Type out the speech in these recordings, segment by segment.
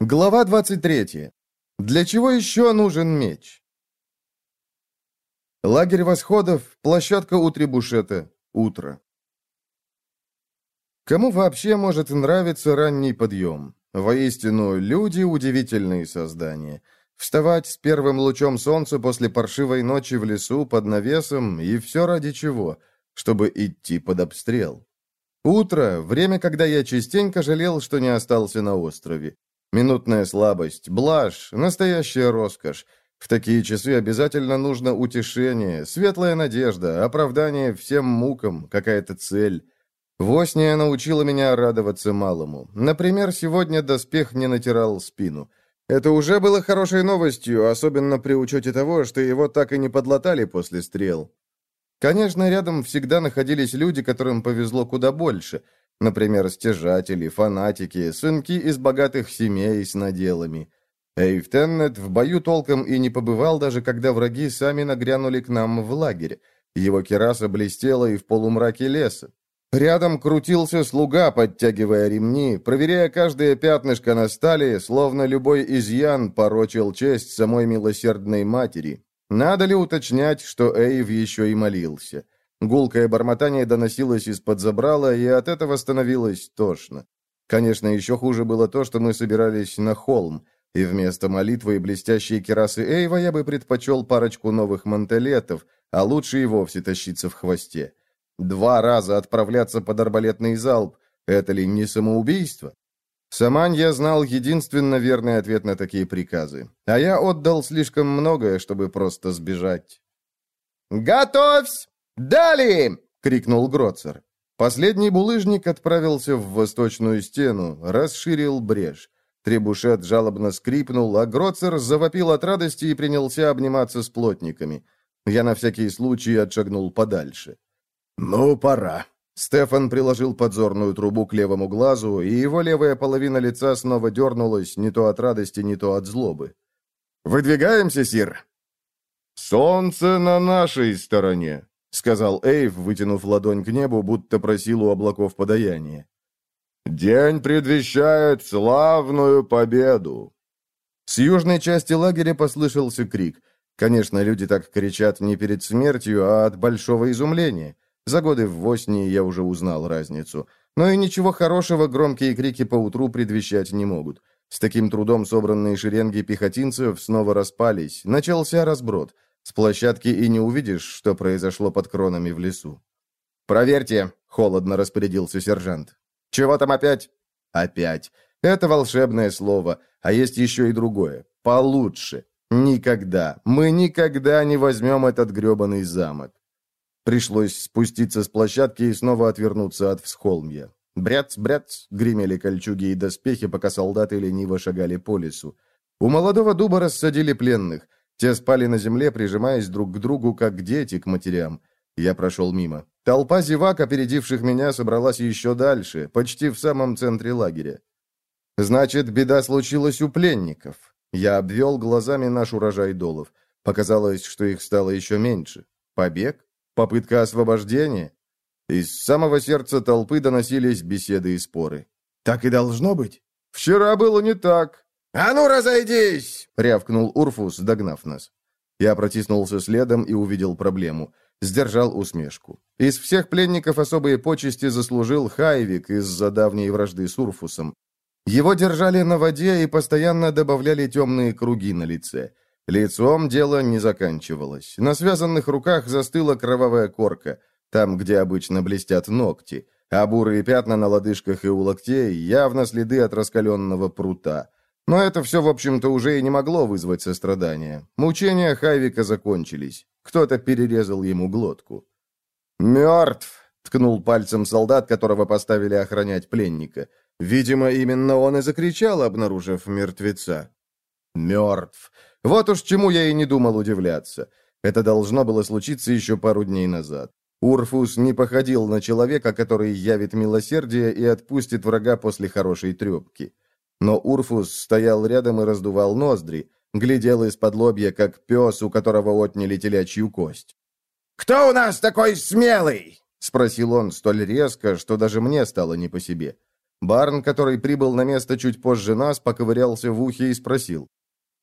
Глава 23. Для чего еще нужен меч? Лагерь восходов, площадка у Требушета, утро. Кому вообще может нравиться ранний подъем? Воистину, люди – удивительные создания. Вставать с первым лучом солнца после паршивой ночи в лесу под навесом, и все ради чего? Чтобы идти под обстрел. Утро – время, когда я частенько жалел, что не остался на острове. Минутная слабость, блажь, настоящая роскошь. В такие часы обязательно нужно утешение, светлая надежда, оправдание всем мукам, какая-то цель. Восния научила меня радоваться малому. Например, сегодня доспех не натирал спину. Это уже было хорошей новостью, особенно при учете того, что его так и не подлатали после стрел. Конечно, рядом всегда находились люди, которым повезло куда больше – Например, стяжатели, фанатики, сынки из богатых семей с наделами. Эйв Теннет в бою толком и не побывал, даже когда враги сами нагрянули к нам в лагерь. Его кераса блестела и в полумраке леса. Рядом крутился слуга, подтягивая ремни, проверяя каждое пятнышко на стали, словно любой изъян порочил честь самой милосердной матери. Надо ли уточнять, что Эйв еще и молился? Гулкое бормотание доносилось из-под забрала, и от этого становилось тошно. Конечно, еще хуже было то, что мы собирались на холм, и вместо молитвы и блестящей керасы Эйва я бы предпочел парочку новых мантелетов, а лучше и вовсе тащиться в хвосте. Два раза отправляться под арбалетный залп — это ли не самоубийство? Самань я знал единственно верный ответ на такие приказы, а я отдал слишком многое, чтобы просто сбежать. «Готовься!» «Дали!» — крикнул Гроцер. Последний булыжник отправился в восточную стену, расширил брешь. Требушет жалобно скрипнул, а Гроцер завопил от радости и принялся обниматься с плотниками. Я на всякий случай отшагнул подальше. «Ну, пора». Стефан приложил подзорную трубу к левому глазу, и его левая половина лица снова дернулась, не то от радости, не то от злобы. «Выдвигаемся, Сир?» «Солнце на нашей стороне», — сказал Эйв, вытянув ладонь к небу, будто просил у облаков подаяния. «День предвещает славную победу!» С южной части лагеря послышался крик. Конечно, люди так кричат не перед смертью, а от большого изумления. За годы в Воснии я уже узнал разницу. Но и ничего хорошего громкие крики поутру предвещать не могут. С таким трудом собранные шеренги пехотинцев снова распались. Начался разброд. С площадки и не увидишь, что произошло под кронами в лесу. «Проверьте», — холодно распорядился сержант. «Чего там опять?» «Опять. Это волшебное слово, а есть еще и другое. Получше. Никогда. Мы никогда не возьмем этот гребаный замок». Пришлось спуститься с площадки и снова отвернуться от всхолмья. Бряц-бряц гремели кольчуги и доспехи, пока солдаты лениво шагали по лесу. У молодого дуба рассадили пленных. Те спали на земле, прижимаясь друг к другу, как дети к матерям. Я прошел мимо. Толпа зевак, опередивших меня, собралась еще дальше, почти в самом центре лагеря. Значит, беда случилась у пленников. Я обвел глазами наш урожай долов. Показалось, что их стало еще меньше. Побег? Попытка освобождения? Из самого сердца толпы доносились беседы и споры. «Так и должно быть?» «Вчера было не так», «А ну, разойдись!» — рявкнул Урфус, догнав нас. Я протиснулся следом и увидел проблему. Сдержал усмешку. Из всех пленников особые почести заслужил Хайвик из-за давней вражды с Урфусом. Его держали на воде и постоянно добавляли темные круги на лице. Лицом дело не заканчивалось. На связанных руках застыла кровавая корка, там, где обычно блестят ногти, а бурые пятна на лодыжках и у локтей явно следы от раскаленного прута. Но это все, в общем-то, уже и не могло вызвать сострадания. Мучения Хайвика закончились. Кто-то перерезал ему глотку. «Мертв!» — ткнул пальцем солдат, которого поставили охранять пленника. Видимо, именно он и закричал, обнаружив мертвеца. «Мертв!» Вот уж чему я и не думал удивляться. Это должно было случиться еще пару дней назад. Урфус не походил на человека, который явит милосердие и отпустит врага после хорошей трепки. Но Урфус стоял рядом и раздувал ноздри, глядел из-под лобья, как пес, у которого отняли телячью кость. «Кто у нас такой смелый?» — спросил он столь резко, что даже мне стало не по себе. Барн, который прибыл на место чуть позже нас, поковырялся в ухе и спросил.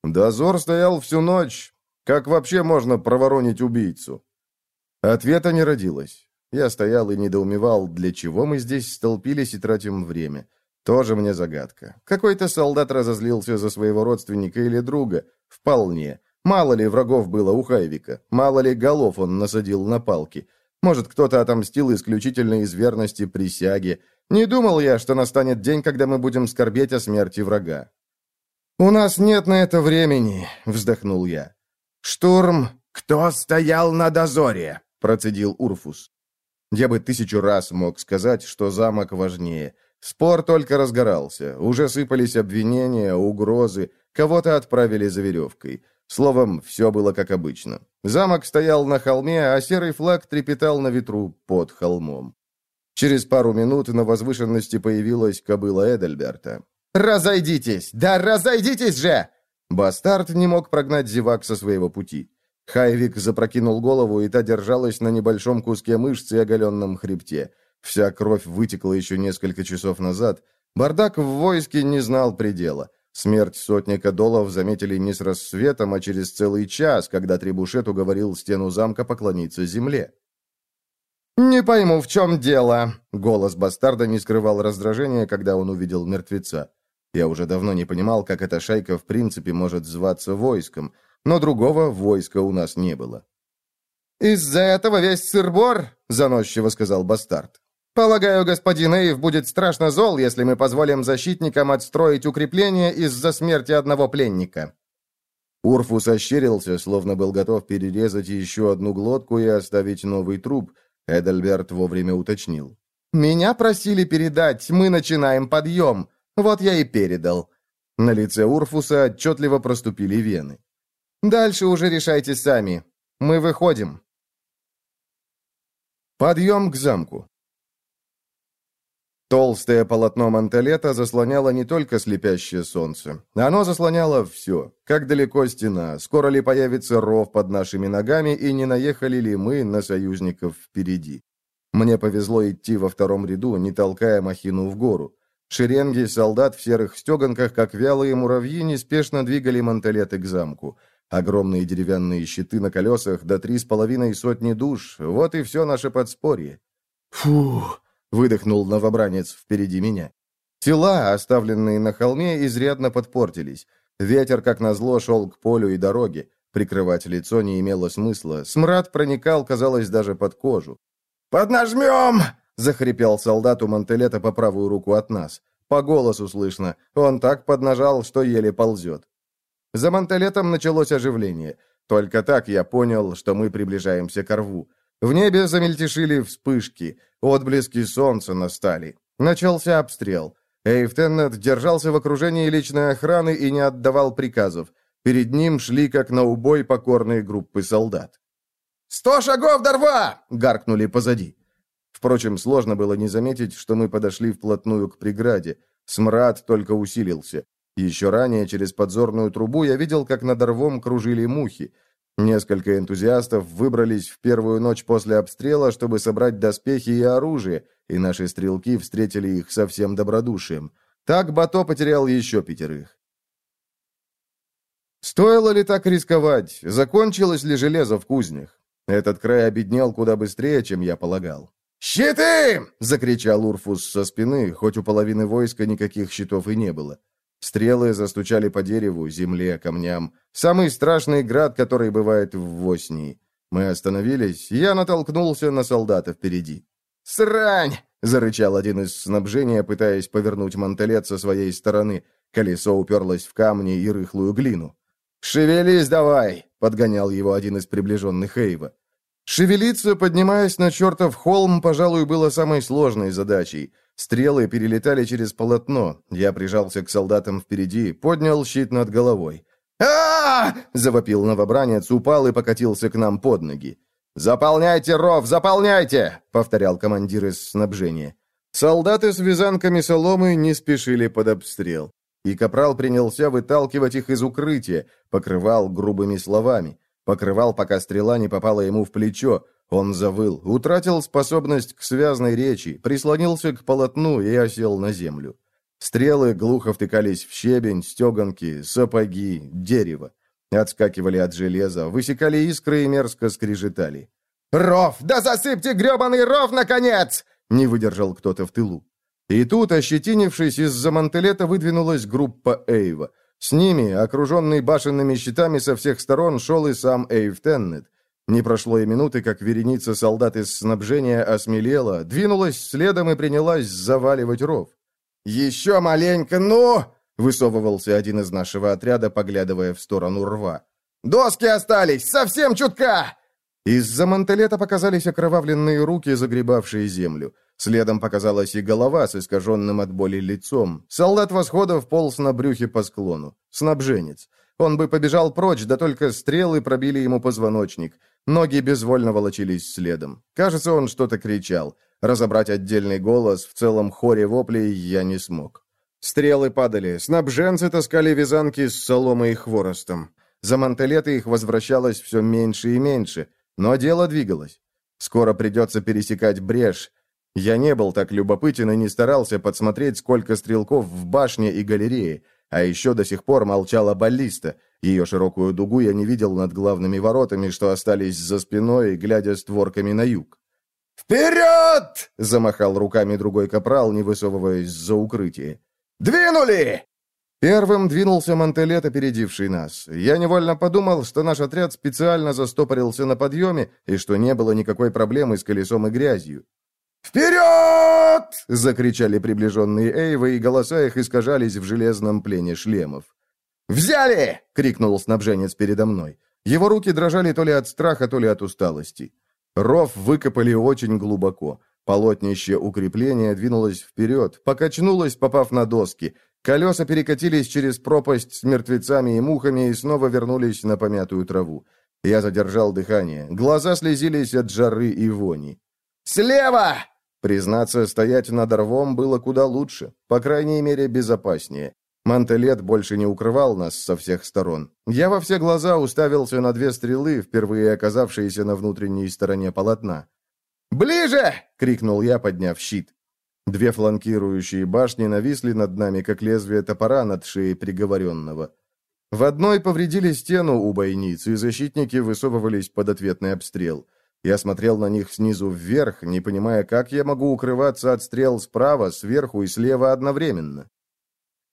«Дозор стоял всю ночь. Как вообще можно проворонить убийцу?» Ответа не родилось. Я стоял и недоумевал, для чего мы здесь столпились и тратим время. Тоже мне загадка. Какой-то солдат разозлился за своего родственника или друга. Вполне. Мало ли врагов было у Хайвика. Мало ли голов он насадил на палки. Может, кто-то отомстил исключительно из верности присяге. Не думал я, что настанет день, когда мы будем скорбеть о смерти врага. «У нас нет на это времени», — вздохнул я. «Штурм...» «Кто стоял на дозоре?» — процедил Урфус. Я бы тысячу раз мог сказать, что замок важнее. Спор только разгорался. Уже сыпались обвинения, угрозы. Кого-то отправили за веревкой. Словом, все было как обычно. Замок стоял на холме, а серый флаг трепетал на ветру под холмом. Через пару минут на возвышенности появилась кобыла Эдельберта. «Разойдитесь! Да разойдитесь же!» Бастард не мог прогнать зевак со своего пути. Хайвик запрокинул голову, и та держалась на небольшом куске мышцы и оголенном хребте. Вся кровь вытекла еще несколько часов назад. Бардак в войске не знал предела. Смерть сотника долов заметили не с рассветом, а через целый час, когда Требушет уговорил стену замка поклониться земле. «Не пойму, в чем дело?» Голос бастарда не скрывал раздражения, когда он увидел мертвеца. Я уже давно не понимал, как эта шайка в принципе может зваться войском но другого войска у нас не было. «Из-за этого весь сырбор?» — заносчиво сказал Бастард. «Полагаю, господин Эйв будет страшно зол, если мы позволим защитникам отстроить укрепление из-за смерти одного пленника». Урфус ощерился, словно был готов перерезать еще одну глотку и оставить новый труп. Эдальберт вовремя уточнил. «Меня просили передать, мы начинаем подъем. Вот я и передал». На лице Урфуса отчетливо проступили вены. Дальше уже решайте сами. Мы выходим. Подъем к замку. Толстое полотно мантелета заслоняло не только слепящее солнце. Оно заслоняло все. Как далеко стена, скоро ли появится ров под нашими ногами, и не наехали ли мы на союзников впереди. Мне повезло идти во втором ряду, не толкая махину в гору. Шеренги солдат в серых стеганках, как вялые муравьи, неспешно двигали мантелеты к замку. Огромные деревянные щиты на колесах, до три с половиной сотни душ. Вот и все наше подспорье. Фух! Выдохнул новобранец впереди меня. Тела, оставленные на холме, изрядно подпортились. Ветер, как назло, шел к полю и дороге. Прикрывать лицо не имело смысла. Смрад проникал, казалось, даже под кожу. «Поднажмем!» — захрипел солдат у Мантелета по правую руку от нас. По голосу слышно. Он так поднажал, что еле ползет. За Мантелетом началось оживление. Только так я понял, что мы приближаемся к рву. В небе замельтешили вспышки, отблески солнца настали. Начался обстрел. Эйфтеннет держался в окружении личной охраны и не отдавал приказов. Перед ним шли, как на убой, покорные группы солдат. «Сто шагов до рва!» — гаркнули позади. Впрочем, сложно было не заметить, что мы подошли вплотную к преграде. Смрад только усилился. Еще ранее через подзорную трубу я видел, как над рвом кружили мухи. Несколько энтузиастов выбрались в первую ночь после обстрела, чтобы собрать доспехи и оружие, и наши стрелки встретили их со всем добродушием. Так Бато потерял еще пятерых. Стоило ли так рисковать? Закончилось ли железо в кузнях? Этот край обеднел куда быстрее, чем я полагал. «Щиты!» — закричал Урфус со спины, хоть у половины войска никаких щитов и не было. Стрелы застучали по дереву, земле, камням. Самый страшный град, который бывает в Воснии. Мы остановились, я натолкнулся на солдата впереди. «Срань!» — зарычал один из снабжения, пытаясь повернуть мантелет со своей стороны. Колесо уперлось в камни и рыхлую глину. «Шевелись давай!» — подгонял его один из приближенных Эйва. Шевелиться, поднимаясь на чертов холм, пожалуй, было самой сложной задачей. Стрелы перелетали через полотно. Я прижался к солдатам впереди, поднял щит над головой. а, завопил новобранец, упал и покатился к нам под ноги. «Заполняйте ров, заполняйте!» — повторял командир из снабжения. Солдаты с вязанками соломы не спешили под обстрел. И капрал принялся выталкивать их из укрытия, покрывал грубыми словами. Покрывал, пока стрела не попала ему в плечо. Он завыл, утратил способность к связной речи, прислонился к полотну и осел на землю. Стрелы глухо втыкались в щебень, стеганки, сапоги, дерево. Отскакивали от железа, высекали искры и мерзко скрежетали. «Ров! Да засыпьте гребаный ров, наконец!» — не выдержал кто-то в тылу. И тут, ощетинившись, из-за мантелета выдвинулась группа Эйва. С ними, окруженный башенными щитами со всех сторон, шел и сам Эйв Теннет. Не прошло и минуты, как вереница солдат из снабжения осмелела, двинулась следом и принялась заваливать ров. «Еще маленько, ну!» — высовывался один из нашего отряда, поглядывая в сторону рва. «Доски остались! Совсем чутка!» Из-за мантелета показались окровавленные руки, загребавшие землю. Следом показалась и голова с искаженным от боли лицом. Солдат восходов полз на брюхе по склону. Снабженец. Он бы побежал прочь, да только стрелы пробили ему позвоночник. Ноги безвольно волочились следом. Кажется, он что-то кричал. Разобрать отдельный голос в целом хоре воплей я не смог. Стрелы падали. Снабженцы таскали вязанки с соломой и хворостом. За мантелеты их возвращалось все меньше и меньше. Но дело двигалось. Скоро придется пересекать брешь. Я не был так любопытен и не старался подсмотреть, сколько стрелков в башне и галерее. А еще до сих пор молчала баллиста. Ее широкую дугу я не видел над главными воротами, что остались за спиной, глядя створками на юг. «Вперед!» — замахал руками другой капрал, не высовываясь за укрытие. «Двинули!» Первым двинулся Мантелет, опередивший нас. Я невольно подумал, что наш отряд специально застопорился на подъеме и что не было никакой проблемы с колесом и грязью. «Вперед!» — закричали приближенные Эйвы, и голоса их искажались в железном плене шлемов. «Взяли!» — крикнул снабженец передо мной. Его руки дрожали то ли от страха, то ли от усталости. Ров выкопали очень глубоко. Полотнище укрепления двинулось вперед, покачнулось, попав на доски. Колеса перекатились через пропасть с мертвецами и мухами и снова вернулись на помятую траву. Я задержал дыхание. Глаза слезились от жары и вони. «Слева!» Признаться, стоять над рвом было куда лучше, по крайней мере, безопаснее. Мантелет больше не укрывал нас со всех сторон. Я во все глаза уставился на две стрелы, впервые оказавшиеся на внутренней стороне полотна. «Ближе!» — крикнул я, подняв щит. Две фланкирующие башни нависли над нами, как лезвие топора над шеей приговоренного. В одной повредили стену у бойницы, и защитники высовывались под ответный обстрел. Я смотрел на них снизу вверх, не понимая, как я могу укрываться от стрел справа, сверху и слева одновременно.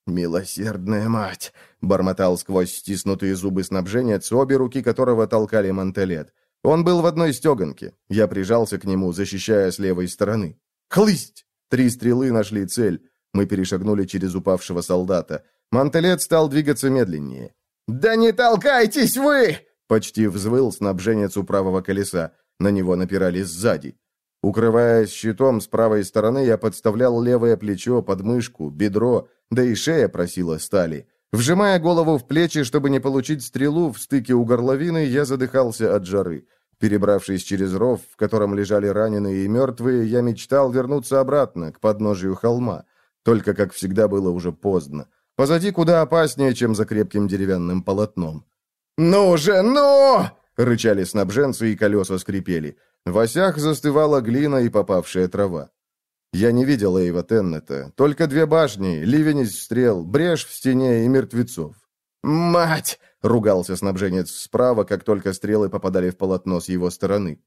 «Милосердная мать!» — бормотал сквозь стиснутые зубы снабженец, обе руки которого толкали мантелет. Он был в одной стеганке. Я прижался к нему, защищая с левой стороны. «Хлысть!» Три стрелы нашли цель. Мы перешагнули через упавшего солдата. Мантелет стал двигаться медленнее. «Да не толкайтесь вы!» Почти взвыл снабженец у правого колеса. На него напирали сзади. Укрываясь щитом с правой стороны, я подставлял левое плечо, подмышку, бедро, да и шея просила стали. Вжимая голову в плечи, чтобы не получить стрелу в стыке у горловины, я задыхался от жары. Перебравшись через ров, в котором лежали раненые и мертвые, я мечтал вернуться обратно, к подножию холма. Только, как всегда, было уже поздно. Позади куда опаснее, чем за крепким деревянным полотном. «Ну же, ну!» — рычали снабженцы, и колеса скрипели. В осях застывала глина и попавшая трава. Я не видел Эйва Теннета. Только две башни, ливень из стрел, брешь в стене и мертвецов. «Мать!» — ругался снабженец справа, как только стрелы попадали в полотно с его стороны.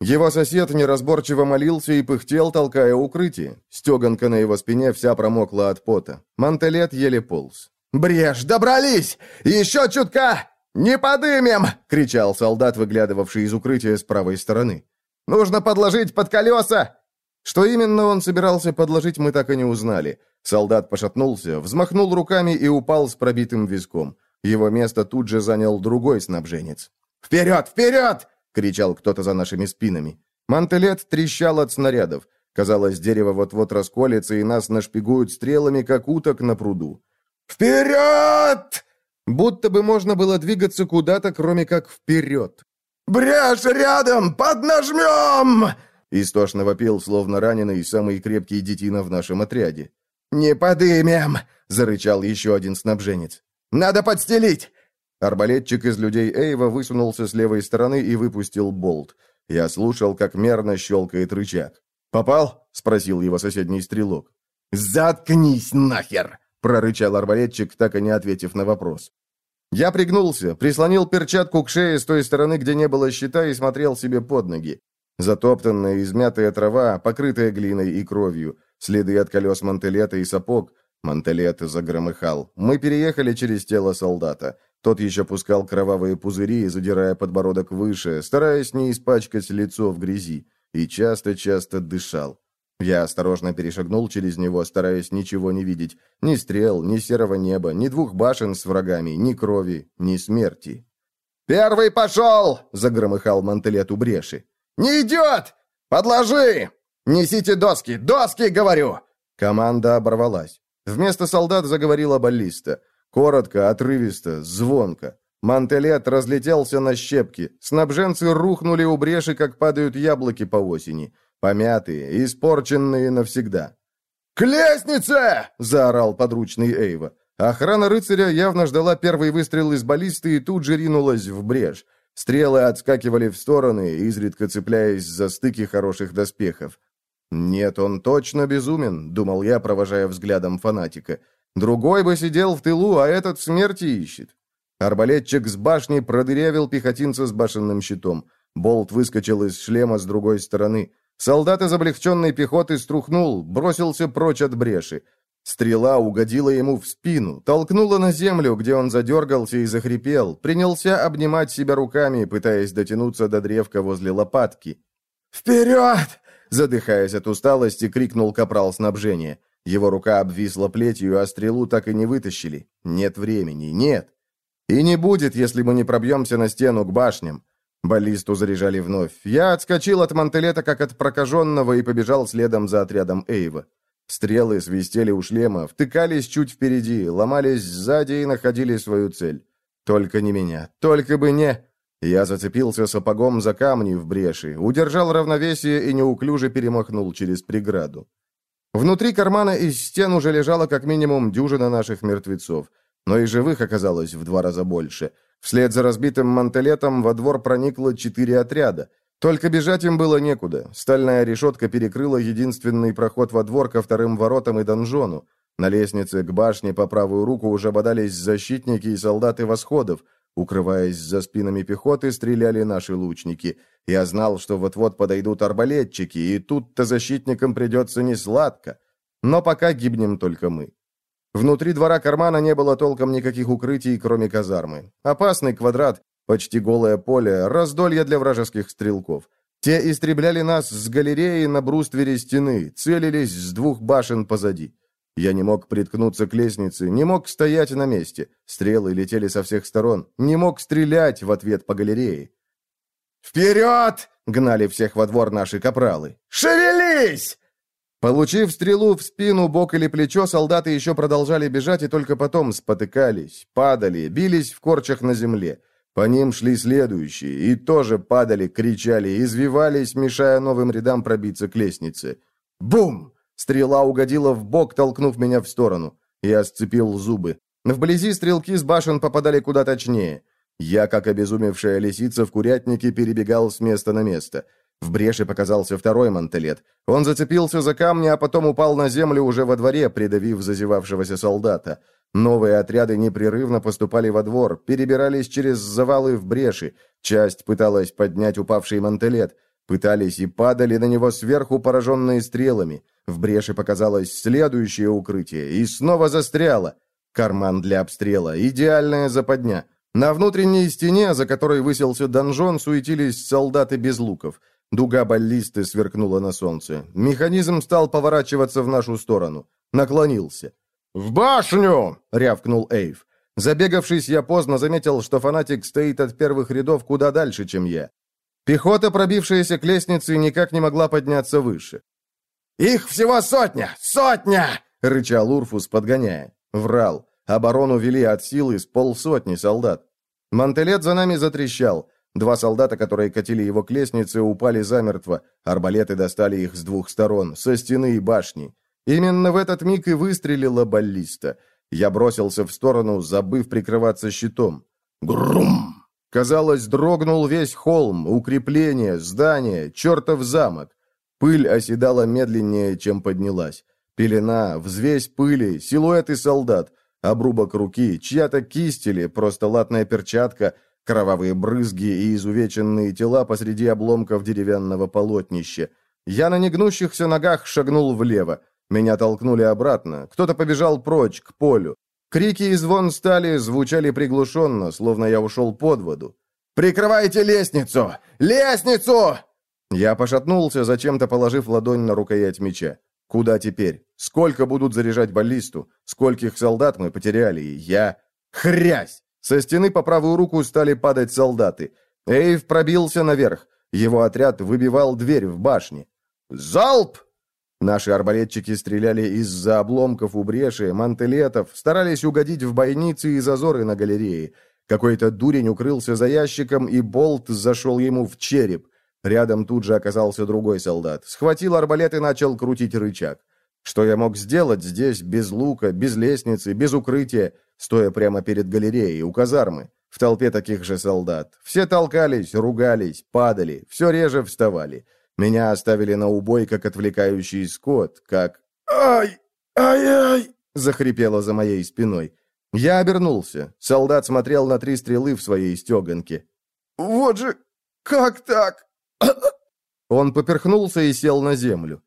Его сосед неразборчиво молился и пыхтел, толкая укрытие. Стеганка на его спине вся промокла от пота. Мантелет еле полз. «Брешь, добрались! Еще чутка! Не подымем!» — кричал солдат, выглядывавший из укрытия с правой стороны. «Нужно подложить под колеса!» Что именно он собирался подложить, мы так и не узнали. Солдат пошатнулся, взмахнул руками и упал с пробитым виском. Его место тут же занял другой снабженец. «Вперед! Вперед!» — кричал кто-то за нашими спинами. Мантелет трещал от снарядов. Казалось, дерево вот-вот расколется, и нас нашпигуют стрелами, как уток на пруду. «Вперед!» Будто бы можно было двигаться куда-то, кроме как вперед. «Брешь рядом! Поднажмем!» Истошно вопил, словно раненый, самый крепкий детина в нашем отряде. «Не подымем!» — зарычал еще один снабженец. Надо подстелить!» Арбалетчик из людей Эйва высунулся с левой стороны и выпустил болт. Я слушал, как мерно щелкает рычаг. «Попал?» — спросил его соседний стрелок. «Заткнись нахер!» — прорычал арбалетчик, так и не ответив на вопрос. Я пригнулся, прислонил перчатку к шее с той стороны, где не было щита, и смотрел себе под ноги. Затоптанная, измятая трава, покрытая глиной и кровью, следы от колес мантелета и сапог. Мантелет загромыхал. Мы переехали через тело солдата. Тот еще пускал кровавые пузыри, задирая подбородок выше, стараясь не испачкать лицо в грязи, и часто-часто дышал. Я осторожно перешагнул через него, стараясь ничего не видеть. Ни стрел, ни серого неба, ни двух башен с врагами, ни крови, ни смерти. «Первый пошел!» — загромыхал мантелет у бреши. «Не идет! Подложи! Несите доски! Доски, говорю!» Команда оборвалась. Вместо солдат заговорила баллиста. Коротко, отрывисто, звонко. Мантелет разлетелся на щепки. Снабженцы рухнули у бреши, как падают яблоки по осени. Помятые, испорченные навсегда. «К лестнице!» — заорал подручный Эйва. Охрана рыцаря явно ждала первый выстрел из баллисты и тут же ринулась в брешь. Стрелы отскакивали в стороны, изредка цепляясь за стыки хороших доспехов. «Нет, он точно безумен», — думал я, провожая взглядом фанатика. Другой бы сидел в тылу, а этот смерти ищет. Арбалетчик с башни продырявил пехотинца с башенным щитом. Болт выскочил из шлема с другой стороны. Солдат из облегченной пехоты струхнул, бросился прочь от бреши. Стрела угодила ему в спину, толкнула на землю, где он задергался и захрипел, принялся обнимать себя руками, пытаясь дотянуться до древка возле лопатки. «Вперед!» Задыхаясь от усталости, крикнул капрал снабжения. Его рука обвисла плетью, а стрелу так и не вытащили. Нет времени, нет. И не будет, если мы не пробьемся на стену к башням. Баллисту заряжали вновь. Я отскочил от мантелета, как от прокаженного, и побежал следом за отрядом Эйва. Стрелы свистели у шлема, втыкались чуть впереди, ломались сзади и находили свою цель. Только не меня, только бы не... Я зацепился сапогом за камни в бреши, удержал равновесие и неуклюже перемахнул через преграду. Внутри кармана из стен уже лежало как минимум дюжина наших мертвецов, но и живых оказалось в два раза больше. Вслед за разбитым мантелетом во двор проникло четыре отряда. Только бежать им было некуда. Стальная решетка перекрыла единственный проход во двор ко вторым воротам и донжону. На лестнице к башне по правую руку уже бодались защитники и солдаты восходов. Укрываясь за спинами пехоты, стреляли наши лучники. Я знал, что вот-вот подойдут арбалетчики, и тут-то защитникам придется несладко. Но пока гибнем только мы. Внутри двора кармана не было толком никаких укрытий, кроме казармы. Опасный квадрат, почти голое поле, раздолье для вражеских стрелков. Те истребляли нас с галереи на бруствере стены, целились с двух башен позади. Я не мог приткнуться к лестнице, не мог стоять на месте. Стрелы летели со всех сторон. Не мог стрелять в ответ по галерее. «Вперед!» — гнали всех во двор наши капралы. «Шевелись!» Получив стрелу в спину, бок или плечо, солдаты еще продолжали бежать и только потом спотыкались, падали, бились в корчах на земле. По ним шли следующие, и тоже падали, кричали, извивались, мешая новым рядам пробиться к лестнице. Бум! Стрела угодила в бок, толкнув меня в сторону. Я сцепил зубы. Вблизи стрелки с башен попадали куда точнее. Я, как обезумевшая лисица в курятнике, перебегал с места на место. В бреше показался второй мантелет. Он зацепился за камни, а потом упал на землю уже во дворе, придавив зазевавшегося солдата. Новые отряды непрерывно поступали во двор, перебирались через завалы в бреши. Часть пыталась поднять упавший мантелет. Пытались и падали на него сверху, пораженные стрелами. В бреше показалось следующее укрытие, и снова застряло. Карман для обстрела, идеальная западня. На внутренней стене, за которой выселся донжон, суетились солдаты без луков. Дуга баллисты сверкнула на солнце. Механизм стал поворачиваться в нашу сторону. Наклонился. «В башню!» — рявкнул Эйв. Забегавшись, я поздно заметил, что фанатик стоит от первых рядов куда дальше, чем я. Пехота, пробившаяся к лестнице, никак не могла подняться выше. «Их всего сотня! Сотня!» — рычал Урфус, подгоняя. Врал. Оборону вели от силы с полсотни солдат. Мантелет за нами затрещал. Два солдата, которые катили его к лестнице, упали замертво. Арбалеты достали их с двух сторон, со стены и башни. Именно в этот миг и выстрелила баллиста. Я бросился в сторону, забыв прикрываться щитом. Грум! Казалось, дрогнул весь холм, укрепление, здание, чертов замок. Пыль оседала медленнее, чем поднялась. Пелена, взвесь пыли, силуэты солдат, обрубок руки, чья-то кисть или просто латная перчатка, кровавые брызги и изувеченные тела посреди обломков деревянного полотнища. Я на негнущихся ногах шагнул влево. Меня толкнули обратно. Кто-то побежал прочь, к полю. Крики и звон стали звучали приглушенно, словно я ушел под воду. «Прикрывайте лестницу! Лестницу!» Я пошатнулся, зачем-то положив ладонь на рукоять меча. Куда теперь? Сколько будут заряжать баллисту? Скольких солдат мы потеряли? Я... Хрясь! Со стены по правую руку стали падать солдаты. Эйв пробился наверх. Его отряд выбивал дверь в башне. «Залп!» Наши арбалетчики стреляли из-за обломков у бреши, мантелетов, старались угодить в бойницы и зазоры на галерее. Какой-то дурень укрылся за ящиком, и болт зашел ему в череп. Рядом тут же оказался другой солдат. Схватил арбалет и начал крутить рычаг. Что я мог сделать здесь, без лука, без лестницы, без укрытия, стоя прямо перед галереей, у казармы, в толпе таких же солдат? Все толкались, ругались, падали, все реже вставали. Меня оставили на убой, как отвлекающий скот, как... «Ай! Ай-ай!» — захрипело за моей спиной. Я обернулся. Солдат смотрел на три стрелы в своей стеганке. «Вот же... Как так?» Он поперхнулся и сел на землю.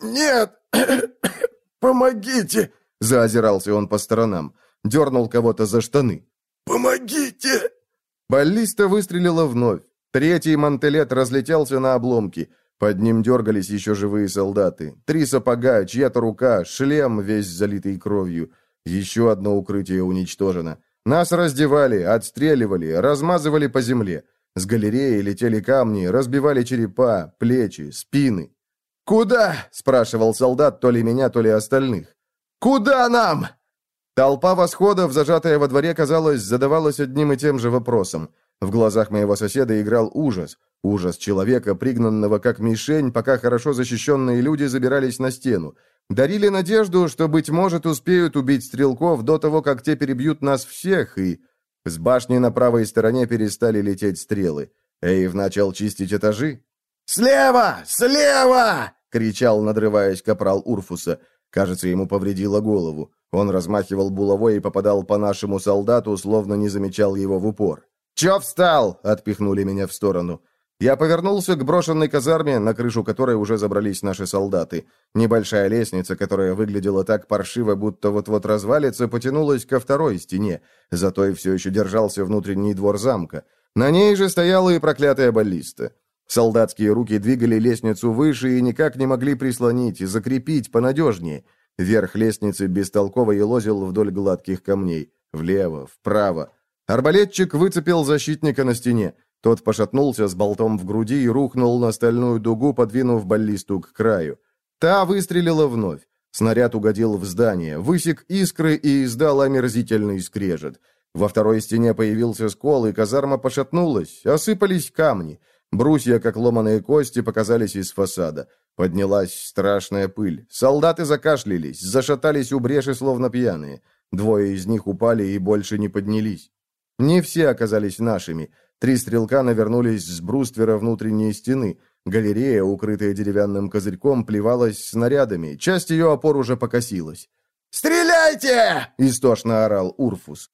«Нет! Помогите!» — заозирался он по сторонам. Дернул кого-то за штаны. «Помогите!» Баллиста выстрелила вновь. Третий мантелет разлетелся на обломки. Под ним дергались еще живые солдаты. Три сапога, чья-то рука, шлем, весь залитый кровью. Еще одно укрытие уничтожено. Нас раздевали, отстреливали, размазывали по земле. С галереи летели камни, разбивали черепа, плечи, спины. «Куда?» — спрашивал солдат то ли меня, то ли остальных. «Куда нам?» Толпа восходов, зажатая во дворе, казалось, задавалась одним и тем же вопросом. В глазах моего соседа играл ужас. Ужас человека, пригнанного как мишень, пока хорошо защищенные люди забирались на стену. Дарили надежду, что, быть может, успеют убить стрелков до того, как те перебьют нас всех, и... С башни на правой стороне перестали лететь стрелы. Эйв начал чистить этажи. «Слева! Слева!» — кричал, надрываясь капрал Урфуса. Кажется, ему повредило голову. Он размахивал булавой и попадал по нашему солдату, словно не замечал его в упор. «Чё встал?» — отпихнули меня в сторону. Я повернулся к брошенной казарме, на крышу которой уже забрались наши солдаты. Небольшая лестница, которая выглядела так паршиво, будто вот-вот развалится, потянулась ко второй стене. Зато и все еще держался внутренний двор замка. На ней же стояла и проклятая баллиста. Солдатские руки двигали лестницу выше и никак не могли прислонить и закрепить понадежнее. Верх лестницы бестолково елозил вдоль гладких камней. Влево, вправо. Арбалетчик выцепил защитника на стене. Тот пошатнулся с болтом в груди и рухнул на стальную дугу, подвинув баллисту к краю. Та выстрелила вновь. Снаряд угодил в здание, высек искры и издал омерзительный скрежет. Во второй стене появился скол, и казарма пошатнулась, осыпались камни. Брусья, как ломаные кости, показались из фасада. Поднялась страшная пыль. Солдаты закашлялись, зашатались у бреши, словно пьяные. Двое из них упали и больше не поднялись. Не все оказались нашими. Три стрелка навернулись с бруствера внутренней стены. Галерея, укрытая деревянным козырьком, плевалась снарядами. Часть ее опор уже покосилась. «Стреляйте!» — истошно орал Урфус.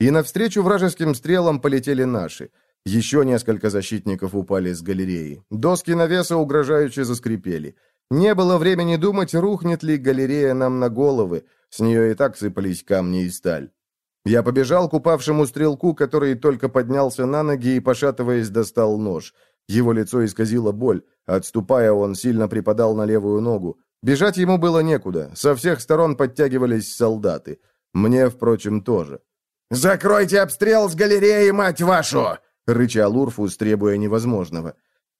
И навстречу вражеским стрелам полетели наши. Еще несколько защитников упали с галереи. Доски навеса угрожающе заскрипели. Не было времени думать, рухнет ли галерея нам на головы. С нее и так сыпались камни и сталь. Я побежал к упавшему стрелку, который только поднялся на ноги и, пошатываясь, достал нож. Его лицо исказило боль. Отступая, он сильно припадал на левую ногу. Бежать ему было некуда. Со всех сторон подтягивались солдаты. Мне, впрочем, тоже. «Закройте обстрел с галереи, мать вашу!» — рычал Урфус, требуя невозможного.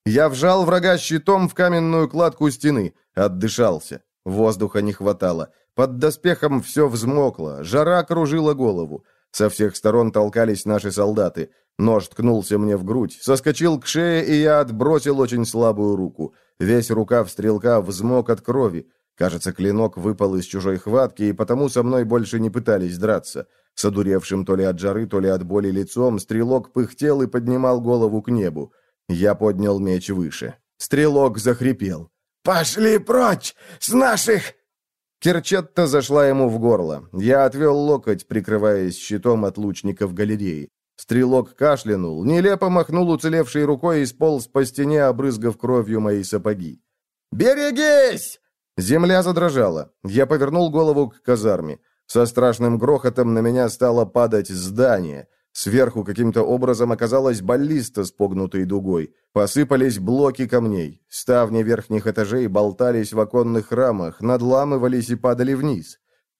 Я вжал врага щитом в каменную кладку стены. Отдышался. Воздуха не хватало. Под доспехом все взмокло, жара кружила голову. Со всех сторон толкались наши солдаты. Нож ткнулся мне в грудь, соскочил к шее, и я отбросил очень слабую руку. Весь рукав стрелка взмок от крови. Кажется, клинок выпал из чужой хватки, и потому со мной больше не пытались драться. С одуревшим то ли от жары, то ли от боли лицом, стрелок пыхтел и поднимал голову к небу. Я поднял меч выше. Стрелок захрипел. «Пошли прочь! С наших...» Керчетта зашла ему в горло. Я отвел локоть, прикрываясь щитом от лучников галереи. Стрелок кашлянул, нелепо махнул уцелевшей рукой и сполз по стене, обрызгав кровью мои сапоги. «Берегись!» Земля задрожала. Я повернул голову к казарме. Со страшным грохотом на меня стало падать здание. Сверху каким-то образом оказалась баллиста с погнутой дугой. Посыпались блоки камней. Ставни верхних этажей болтались в оконных рамах, надламывались и падали вниз.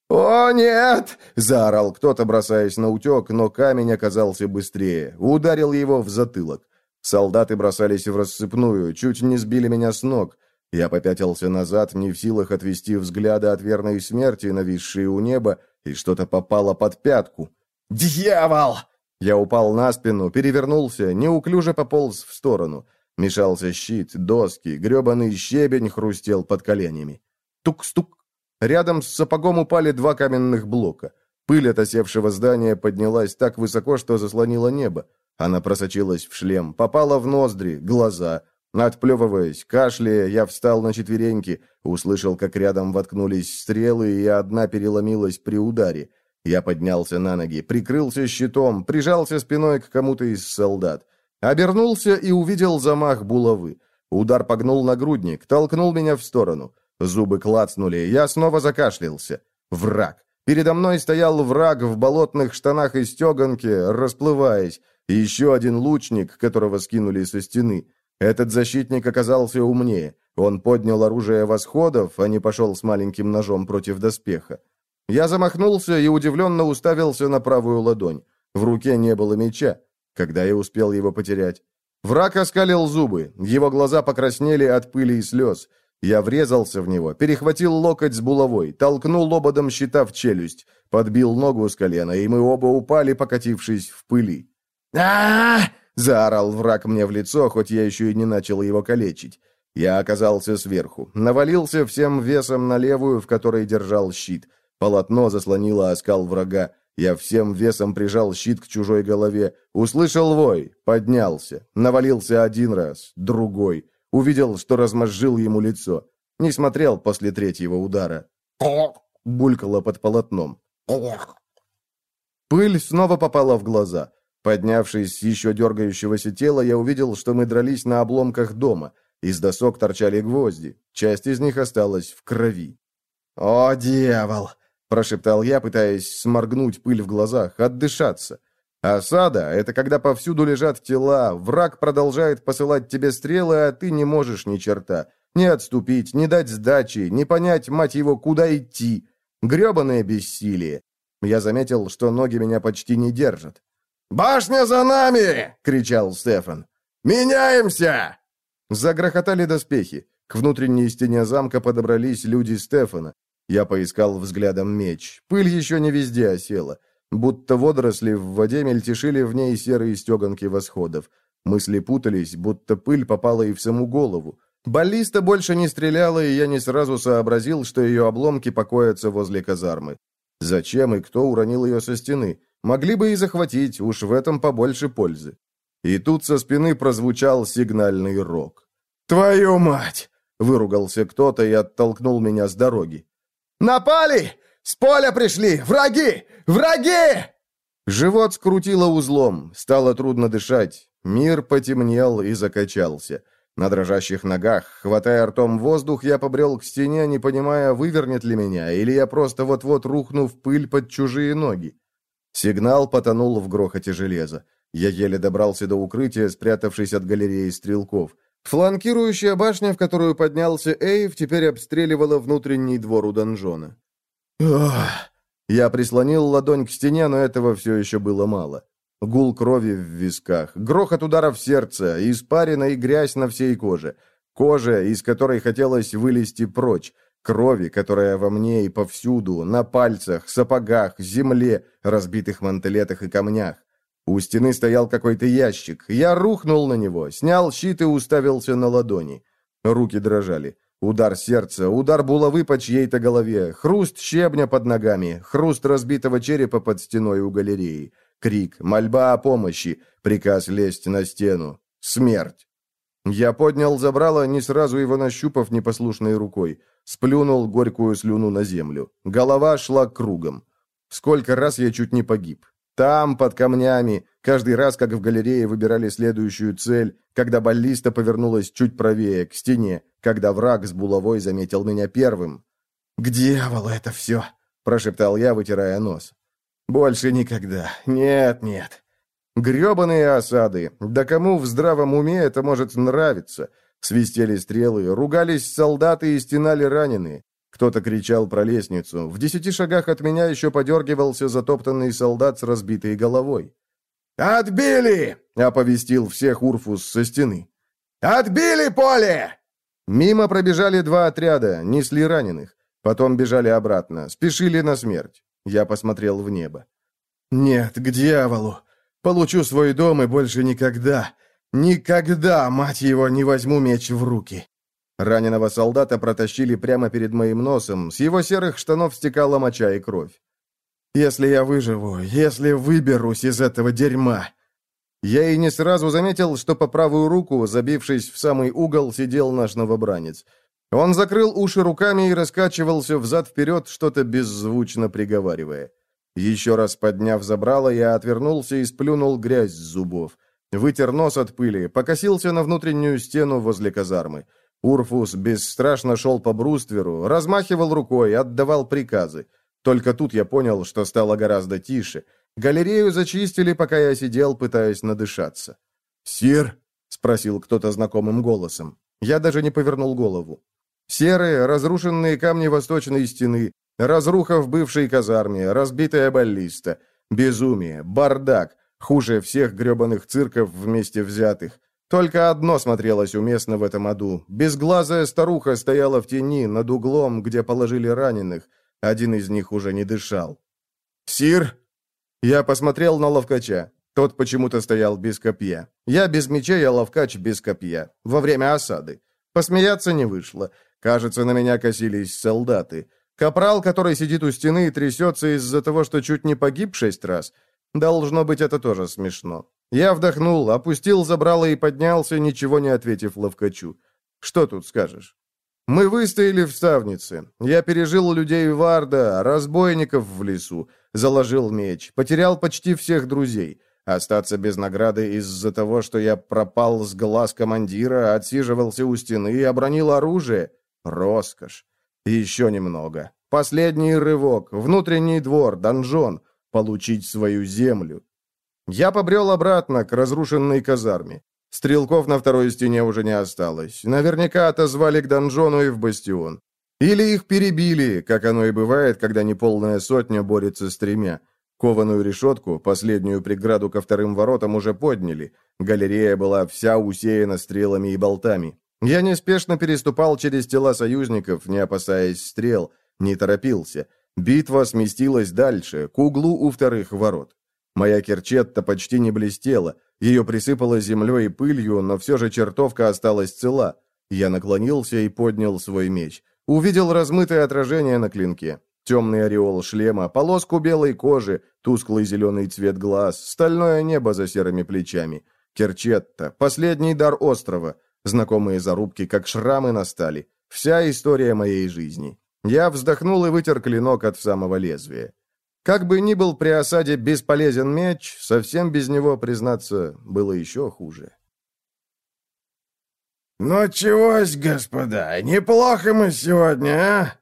«О, нет!» — заорал кто-то, бросаясь на утек, но камень оказался быстрее. Ударил его в затылок. Солдаты бросались в рассыпную, чуть не сбили меня с ног. Я попятился назад, не в силах отвести взгляда от верной смерти, нависшей у неба, и что-то попало под пятку. «Дьявол!» Я упал на спину, перевернулся, неуклюже пополз в сторону. Мешался щит, доски, гребаный щебень хрустел под коленями. Тук-стук. Рядом с сапогом упали два каменных блока. Пыль от осевшего здания поднялась так высоко, что заслонила небо. Она просочилась в шлем, попала в ноздри, глаза. Отплевываясь, кашляя, я встал на четвереньки, услышал, как рядом воткнулись стрелы, и одна переломилась при ударе. Я поднялся на ноги, прикрылся щитом, прижался спиной к кому-то из солдат. Обернулся и увидел замах булавы. Удар погнул нагрудник, толкнул меня в сторону. Зубы клацнули, я снова закашлялся. Враг. Передо мной стоял враг в болотных штанах и стеганке, расплываясь. еще один лучник, которого скинули со стены. Этот защитник оказался умнее. Он поднял оружие восходов, а не пошел с маленьким ножом против доспеха. Я замахнулся и удивленно уставился на правую ладонь. В руке не было меча. Когда я успел его потерять? Враг оскалил зубы, его глаза покраснели от пыли и слез. Я врезался в него, перехватил локоть с булавой, толкнул ободом щита в челюсть, подбил ногу с колена, и мы оба упали, покатившись в пыли. а, заорал враг мне в лицо, хоть я еще и не начал его калечить. Я оказался сверху, навалился всем весом на левую, в которой держал щит. Полотно заслонило оскал врага. Я всем весом прижал щит к чужой голове. Услышал вой, поднялся, навалился один раз, другой. Увидел, что размозжил ему лицо. Не смотрел после третьего удара. Булькало под полотном. Пыль снова попала в глаза. Поднявшись с еще дергающегося тела, я увидел, что мы дрались на обломках дома. Из досок торчали гвозди. Часть из них осталась в крови. «О, дьявол!» Прошептал я, пытаясь сморгнуть пыль в глазах, отдышаться. Осада — это когда повсюду лежат тела, враг продолжает посылать тебе стрелы, а ты не можешь ни черта. Не отступить, не дать сдачи, не понять, мать его, куда идти. Гребаное бессилие. Я заметил, что ноги меня почти не держат. «Башня за нами!» — кричал Стефан. «Меняемся!» Загрохотали доспехи. К внутренней стене замка подобрались люди Стефана. Я поискал взглядом меч. Пыль еще не везде осела. Будто водоросли в воде мельтешили в ней серые стеганки восходов. Мысли путались, будто пыль попала и в саму голову. Баллиста больше не стреляла, и я не сразу сообразил, что ее обломки покоятся возле казармы. Зачем и кто уронил ее со стены? Могли бы и захватить, уж в этом побольше пользы. И тут со спины прозвучал сигнальный рог. «Твою мать!» — выругался кто-то и оттолкнул меня с дороги. «Напали! С поля пришли! Враги! Враги!» Живот скрутило узлом, стало трудно дышать. Мир потемнел и закачался. На дрожащих ногах, хватая ртом воздух, я побрел к стене, не понимая, вывернет ли меня, или я просто вот-вот рухну в пыль под чужие ноги. Сигнал потонул в грохоте железа. Я еле добрался до укрытия, спрятавшись от галереи стрелков. Фланкирующая башня, в которую поднялся Эйв, теперь обстреливала внутренний двор у донжона. Ох! Я прислонил ладонь к стене, но этого все еще было мало. Гул крови в висках, грохот ударов в сердце, испарина и грязь на всей коже. Кожа, из которой хотелось вылезти прочь. Крови, которая во мне и повсюду, на пальцах, сапогах, земле, разбитых мантелетах и камнях. У стены стоял какой-то ящик. Я рухнул на него, снял щит и уставился на ладони. Руки дрожали. Удар сердца, удар булавы по чьей-то голове, хруст щебня под ногами, хруст разбитого черепа под стеной у галереи, крик, мольба о помощи, приказ лезть на стену, смерть. Я поднял забрало, не сразу его нащупав непослушной рукой, сплюнул горькую слюну на землю. Голова шла кругом. Сколько раз я чуть не погиб. Там, под камнями, каждый раз, как в галерее выбирали следующую цель, когда баллиста повернулась чуть правее, к стене, когда враг с булавой заметил меня первым. «К дьяволу это все!» — прошептал я, вытирая нос. «Больше никогда. Нет, нет. Гребаные осады. Да кому в здравом уме это может нравиться?» Свистели стрелы, ругались солдаты и стенали раненые. Кто-то кричал про лестницу. В десяти шагах от меня еще подергивался затоптанный солдат с разбитой головой. «Отбили!» — оповестил всех Урфус со стены. «Отбили поле!» Мимо пробежали два отряда, несли раненых. Потом бежали обратно, спешили на смерть. Я посмотрел в небо. «Нет, к дьяволу! Получу свой дом и больше никогда, никогда, мать его, не возьму меч в руки!» Раненого солдата протащили прямо перед моим носом, с его серых штанов стекала моча и кровь. «Если я выживу, если выберусь из этого дерьма!» Я и не сразу заметил, что по правую руку, забившись в самый угол, сидел наш новобранец. Он закрыл уши руками и раскачивался взад-вперед, что-то беззвучно приговаривая. Еще раз подняв забрало, я отвернулся и сплюнул грязь с зубов. Вытер нос от пыли, покосился на внутреннюю стену возле казармы. Урфус бесстрашно шел по брустверу, размахивал рукой, отдавал приказы. Только тут я понял, что стало гораздо тише. Галерею зачистили, пока я сидел, пытаясь надышаться. «Сир?» — спросил кто-то знакомым голосом. Я даже не повернул голову. Серые, разрушенные камни восточной стены, разруха в бывшей казарме, разбитая баллиста, безумие, бардак, хуже всех гребаных цирков вместе взятых. Только одно смотрелось уместно в этом аду. Безглазая старуха стояла в тени, над углом, где положили раненых. Один из них уже не дышал. «Сир!» Я посмотрел на ловкача. Тот почему-то стоял без копья. Я без мечей, а ловкач без копья. Во время осады. Посмеяться не вышло. Кажется, на меня косились солдаты. Капрал, который сидит у стены и трясется из-за того, что чуть не погиб шесть раз. Должно быть, это тоже смешно. Я вдохнул, опустил забрало и поднялся, ничего не ответив ловкачу. Что тут скажешь? Мы выстояли в ставнице. Я пережил людей Варда, разбойников в лесу, заложил меч, потерял почти всех друзей. Остаться без награды из-за того, что я пропал с глаз командира, отсиживался у стены и обронил оружие. Роскошь. еще немного. Последний рывок, внутренний двор, донжон. Получить свою землю. Я побрел обратно к разрушенной казарме. Стрелков на второй стене уже не осталось. Наверняка отозвали к донжону и в бастион. Или их перебили, как оно и бывает, когда неполная сотня борется с тремя. Кованую решетку, последнюю преграду ко вторым воротам, уже подняли. Галерея была вся усеяна стрелами и болтами. Я неспешно переступал через тела союзников, не опасаясь стрел, не торопился. Битва сместилась дальше, к углу у вторых ворот. Моя керчетта почти не блестела, ее присыпало землей и пылью, но все же чертовка осталась цела. Я наклонился и поднял свой меч. Увидел размытое отражение на клинке. Темный ореол шлема, полоску белой кожи, тусклый зеленый цвет глаз, стальное небо за серыми плечами. Керчетта, последний дар острова, знакомые зарубки, как шрамы на стали. Вся история моей жизни. Я вздохнул и вытер клинок от самого лезвия. Как бы ни был при осаде бесполезен меч, совсем без него, признаться, было еще хуже. «Ну чегось, господа, неплохо мы сегодня, а?»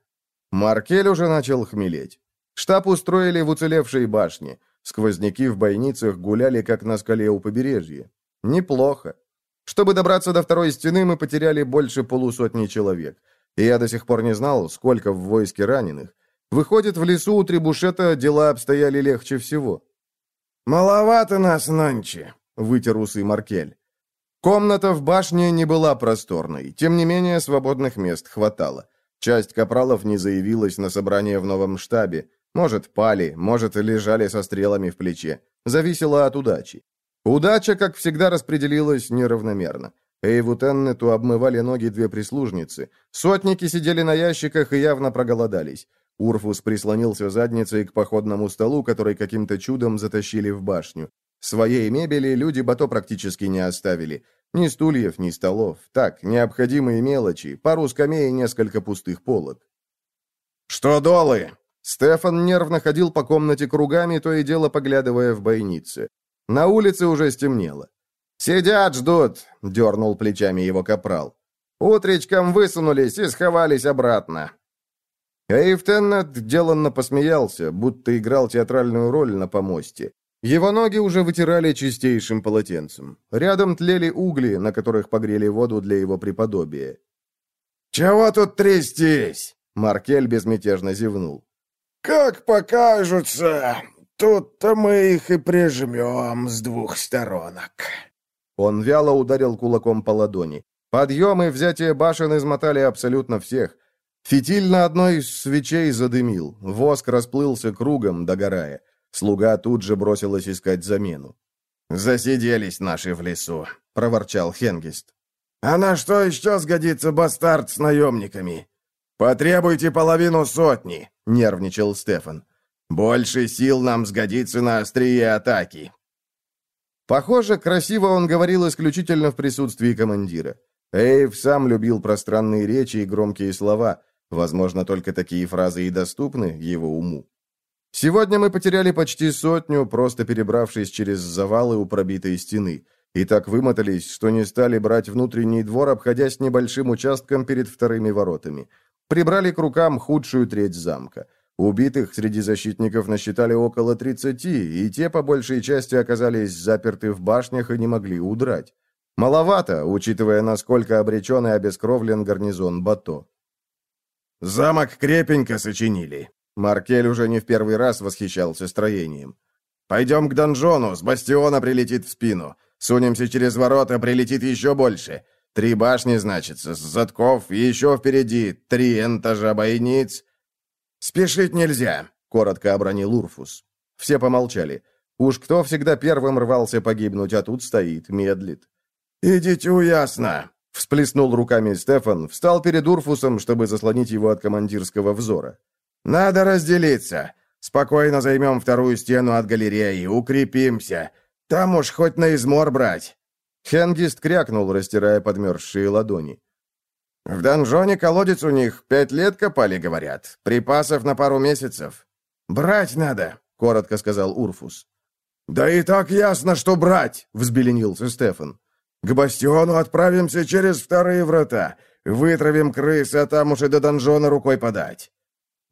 Маркель уже начал хмелеть. Штаб устроили в уцелевшей башне. Сквозняки в бойницах гуляли, как на скале у побережья. Неплохо. Чтобы добраться до второй стены, мы потеряли больше полусотни человек. И я до сих пор не знал, сколько в войске раненых. Выходит, в лесу у Требушета дела обстояли легче всего. «Маловато нас нонче», — вытер усы Маркель. Комната в башне не была просторной, тем не менее свободных мест хватало. Часть капралов не заявилась на собрание в новом штабе. Может, пали, может, лежали со стрелами в плече. Зависело от удачи. Удача, как всегда, распределилась неравномерно. Эйву Теннету обмывали ноги две прислужницы. Сотники сидели на ящиках и явно проголодались. Урфус прислонился задницей к походному столу, который каким-то чудом затащили в башню. Своей мебели люди Бато практически не оставили. Ни стульев, ни столов. Так, необходимые мелочи, пару скамей и несколько пустых полок. «Что долы?» Стефан нервно ходил по комнате кругами, то и дело поглядывая в бойницы. На улице уже стемнело. «Сидят, ждут», — дернул плечами его капрал. «Утречком высунулись и сховались обратно». Эйв Теннет деланно посмеялся, будто играл театральную роль на помосте. Его ноги уже вытирали чистейшим полотенцем. Рядом тлели угли, на которых погрели воду для его преподобия. «Чего тут трястись?» Маркель безмятежно зевнул. «Как покажутся, тут-то мы их и прижмем с двух сторонок». Он вяло ударил кулаком по ладони. Подъем и взятие башен измотали абсолютно всех. Фитиль на одной из свечей задымил, воск расплылся кругом, догорая. Слуга тут же бросилась искать замену. «Засиделись наши в лесу», — проворчал Хенгист. «А на что еще сгодится бастард с наемниками?» «Потребуйте половину сотни», — нервничал Стефан. «Больше сил нам сгодится на острие атаки». Похоже, красиво он говорил исключительно в присутствии командира. Эйв сам любил пространные речи и громкие слова. Возможно, только такие фразы и доступны его уму. Сегодня мы потеряли почти сотню, просто перебравшись через завалы у пробитой стены. И так вымотались, что не стали брать внутренний двор, обходясь небольшим участком перед вторыми воротами. Прибрали к рукам худшую треть замка. Убитых среди защитников насчитали около 30, и те по большей части оказались заперты в башнях и не могли удрать. Маловато, учитывая, насколько обречен и обескровлен гарнизон Бато. «Замок крепенько сочинили». Маркель уже не в первый раз восхищался строением. «Пойдем к донжону, с бастиона прилетит в спину. Сунемся через ворота, прилетит еще больше. Три башни, значится, с затков, и еще впереди три этажа бойниц». «Спешить нельзя», — коротко обронил Урфус. Все помолчали. Уж кто всегда первым рвался погибнуть, а тут стоит, медлит. «Идите уясно», Всплеснул руками Стефан, встал перед Урфусом, чтобы заслонить его от командирского взора. «Надо разделиться. Спокойно займем вторую стену от галереи, укрепимся. Там уж хоть на измор брать». Хенгист крякнул, растирая подмерзшие ладони. «В донжоне колодец у них пять лет копали, говорят. Припасов на пару месяцев. Брать надо», — коротко сказал Урфус. «Да и так ясно, что брать!» — взбеленился Стефан. К бастиону отправимся через вторые врата. Вытравим крыс, а там уж и до донжона рукой подать».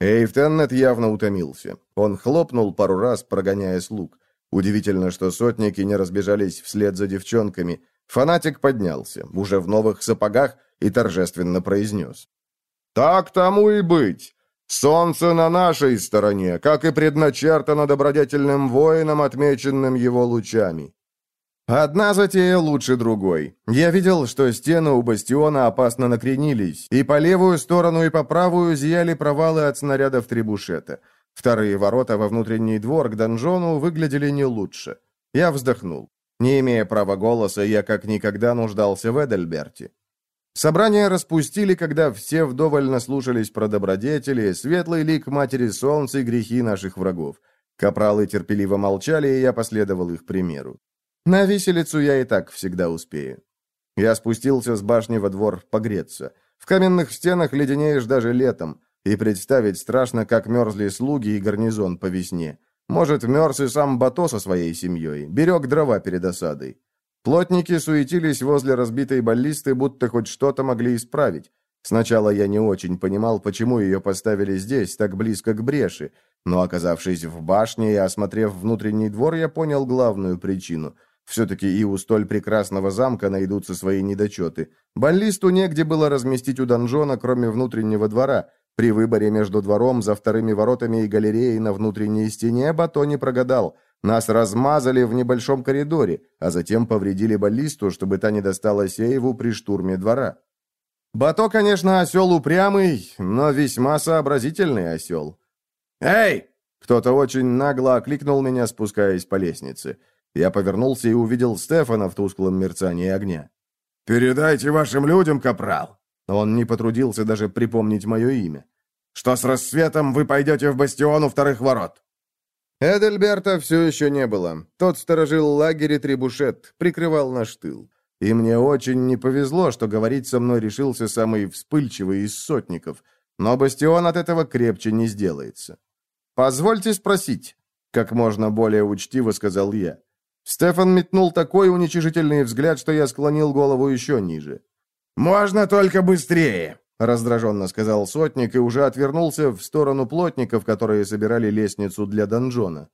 Эйфтеннет явно утомился. Он хлопнул пару раз, прогоняя слуг. Удивительно, что сотники не разбежались вслед за девчонками. Фанатик поднялся, уже в новых сапогах, и торжественно произнес. «Так тому и быть. Солнце на нашей стороне, как и предначертано добродетельным воином, отмеченным его лучами. Одна затея лучше другой. Я видел, что стены у бастиона опасно накренились, и по левую сторону и по правую зияли провалы от снарядов трибушета. Вторые ворота во внутренний двор к донжону выглядели не лучше. Я вздохнул. Не имея права голоса, я как никогда нуждался в Эдельберте. Собрание распустили, когда все вдоволь наслушались про добродетели, светлый лик Матери Солнца и грехи наших врагов. Капралы терпеливо молчали, и я последовал их примеру. На виселицу я и так всегда успею. Я спустился с башни во двор погреться. В каменных стенах леденеешь даже летом, и представить страшно, как мерзли слуги и гарнизон по весне. Может, мерз и сам Бато со своей семьей, берег дрова перед осадой. Плотники суетились возле разбитой баллисты, будто хоть что-то могли исправить. Сначала я не очень понимал, почему ее поставили здесь, так близко к бреши, но, оказавшись в башне и осмотрев внутренний двор, я понял главную причину — все-таки и у столь прекрасного замка найдутся свои недочеты. Баллисту негде было разместить у донжона, кроме внутреннего двора. При выборе между двором, за вторыми воротами и галереей на внутренней стене Бато не прогадал. Нас размазали в небольшом коридоре, а затем повредили баллисту, чтобы та не достала Сееву при штурме двора. Бато, конечно, осел упрямый, но весьма сообразительный осел. «Эй!» Кто-то очень нагло окликнул меня, спускаясь по лестнице. Я повернулся и увидел Стефана в тусклом мерцании огня. «Передайте вашим людям, капрал!» Он не потрудился даже припомнить мое имя. «Что с рассветом вы пойдете в бастион у вторых ворот?» Эдельберта все еще не было. Тот сторожил лагерь и трибушет, прикрывал наш тыл. И мне очень не повезло, что говорить со мной решился самый вспыльчивый из сотников. Но бастион от этого крепче не сделается. «Позвольте спросить», — как можно более учтиво сказал я. Стефан метнул такой уничижительный взгляд, что я склонил голову еще ниже. «Можно только быстрее», — раздраженно сказал сотник и уже отвернулся в сторону плотников, которые собирали лестницу для донжона.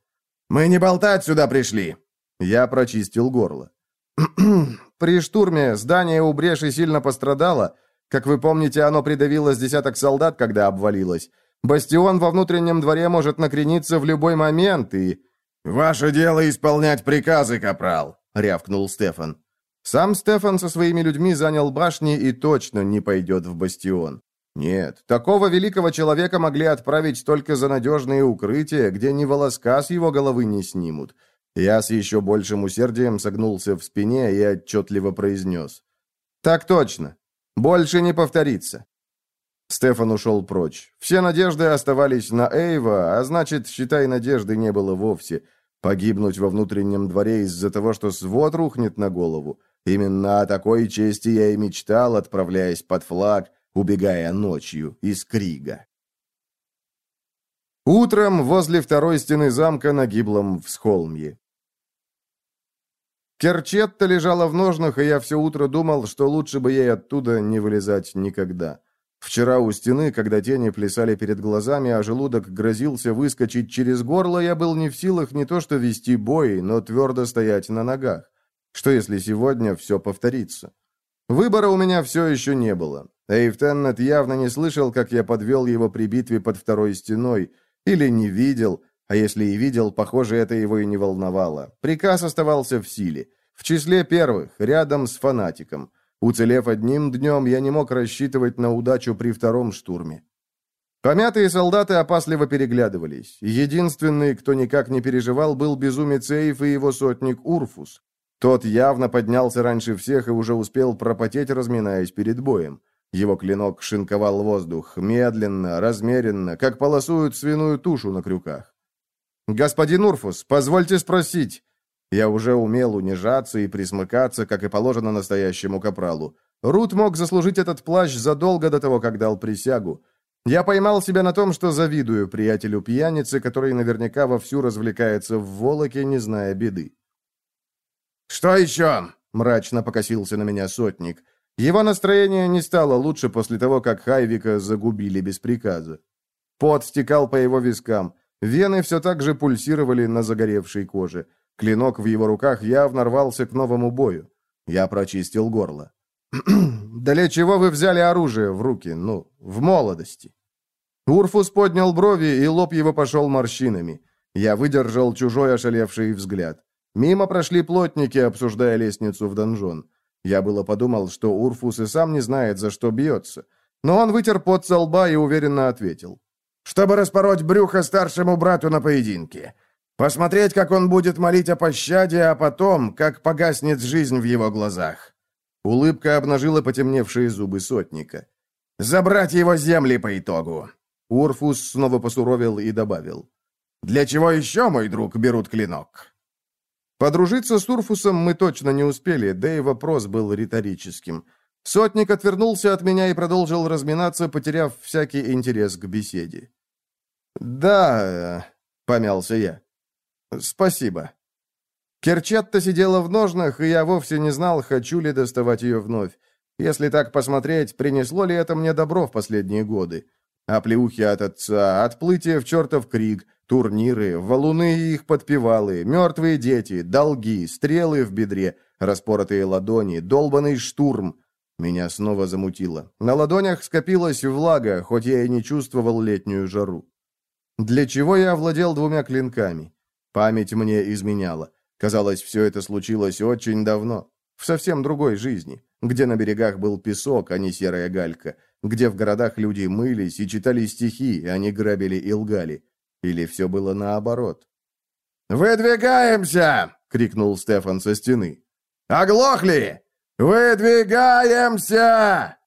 «Мы не болтать сюда пришли!» Я прочистил горло. «При штурме здание у бреши сильно пострадало. Как вы помните, оно придавило с десяток солдат, когда обвалилось. Бастион во внутреннем дворе может накрениться в любой момент и...» «Ваше дело исполнять приказы, капрал!» — рявкнул Стефан. Сам Стефан со своими людьми занял башни и точно не пойдет в бастион. Нет, такого великого человека могли отправить только за надежные укрытия, где ни волоска с его головы не снимут. Я с еще большим усердием согнулся в спине и отчетливо произнес. «Так точно. Больше не повторится». Стефан ушел прочь. Все надежды оставались на Эйва, а значит, считай, надежды не было вовсе. Погибнуть во внутреннем дворе из-за того, что свод рухнет на голову. Именно о такой чести я и мечтал, отправляясь под флаг, убегая ночью из Крига. Утром возле второй стены замка на гиблом всхолмье. Керчетта лежала в ножнах, и я все утро думал, что лучше бы ей оттуда не вылезать никогда. Вчера у стены, когда тени плясали перед глазами, а желудок грозился выскочить через горло, я был не в силах не то что вести бой, но твердо стоять на ногах. Что если сегодня все повторится? Выбора у меня все еще не было. Эйв Теннет явно не слышал, как я подвел его при битве под второй стеной, или не видел, а если и видел, похоже, это его и не волновало. Приказ оставался в силе. В числе первых, рядом с фанатиком. Уцелев одним днем, я не мог рассчитывать на удачу при втором штурме. Помятые солдаты опасливо переглядывались. Единственный, кто никак не переживал, был безумец Эйв и его сотник Урфус. Тот явно поднялся раньше всех и уже успел пропотеть, разминаясь перед боем. Его клинок шинковал воздух, медленно, размеренно, как полосуют свиную тушу на крюках. «Господин Урфус, позвольте спросить». Я уже умел унижаться и присмыкаться, как и положено настоящему капралу. Рут мог заслужить этот плащ задолго до того, как дал присягу. Я поймал себя на том, что завидую приятелю пьяницы, который наверняка вовсю развлекается в Волоке, не зная беды. «Что еще?» — мрачно покосился на меня сотник. Его настроение не стало лучше после того, как Хайвика загубили без приказа. Пот стекал по его вискам. Вены все так же пульсировали на загоревшей коже. Клинок в его руках явно рвался к новому бою. Я прочистил горло. «Для чего вы взяли оружие в руки, ну, в молодости?» Урфус поднял брови, и лоб его пошел морщинами. Я выдержал чужой ошалевший взгляд. Мимо прошли плотники, обсуждая лестницу в донжон. Я было подумал, что Урфус и сам не знает, за что бьется. Но он вытер пот со лба и уверенно ответил. «Чтобы распороть брюхо старшему брату на поединке. Посмотреть, как он будет молить о пощаде, а потом, как погаснет жизнь в его глазах». Улыбка обнажила потемневшие зубы сотника. «Забрать его земли по итогу». Урфус снова посуровил и добавил. «Для чего еще, мой друг, берут клинок?» Подружиться с Урфусом мы точно не успели, да и вопрос был риторическим. Сотник отвернулся от меня и продолжил разминаться, потеряв всякий интерес к беседе. «Да...» — помялся я. «Спасибо». Керчетта сидела в ножнах, и я вовсе не знал, хочу ли доставать ее вновь. Если так посмотреть, принесло ли это мне добро в последние годы. Оплеухи от отца, отплытие в чертов крик, турниры, валуны и их подпевалы, мертвые дети, долги, стрелы в бедре, распоротые ладони, долбанный штурм. Меня снова замутило. На ладонях скопилась влага, хоть я и не чувствовал летнюю жару. Для чего я овладел двумя клинками? Память мне изменяла. Казалось, все это случилось очень давно, в совсем другой жизни, где на берегах был песок, а не серая галька — где в городах люди мылись и читали стихи, а не грабили и лгали. Или все было наоборот? «Выдвигаемся!» — крикнул Стефан со стены. «Оглохли! «Выдвигаемся!»